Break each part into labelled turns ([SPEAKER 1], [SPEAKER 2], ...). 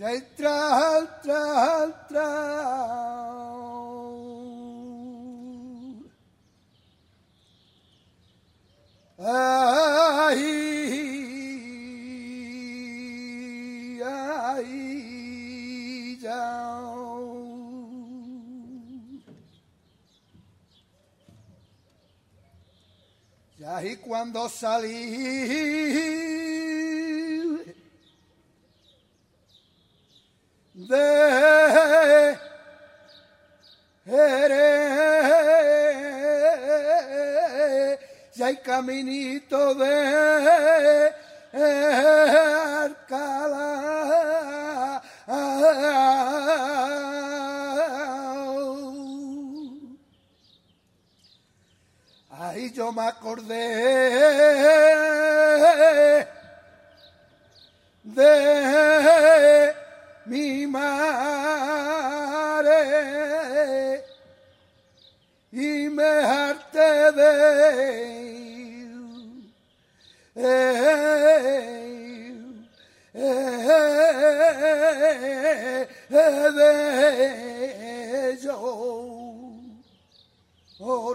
[SPEAKER 1] चैत्र हत्र हत्र आही आई जाओ Y ahí cuando salí de Jerez, ya hay caminito de Alcalá. Ahí yo me acordé de mi madre y me harté de de yo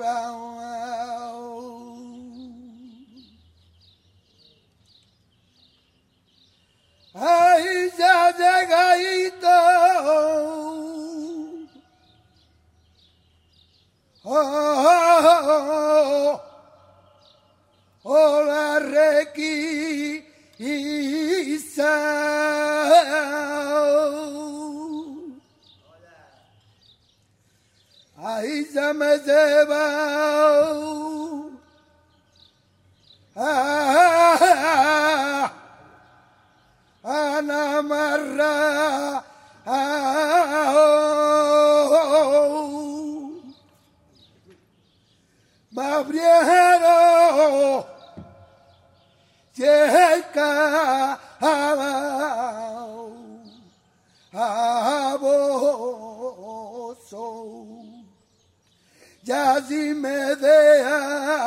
[SPEAKER 1] Ay, olarreki izau. aiza bau. Ah, ah, ah, ah. Llega a ya si me deja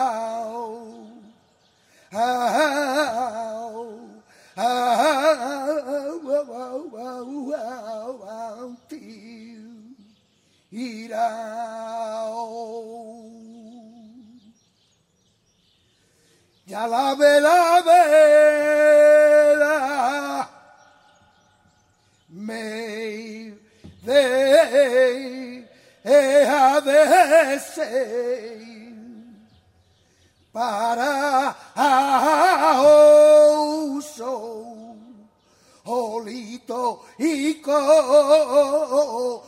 [SPEAKER 1] Ya la vela vela. Me deja de ser para uso olito y con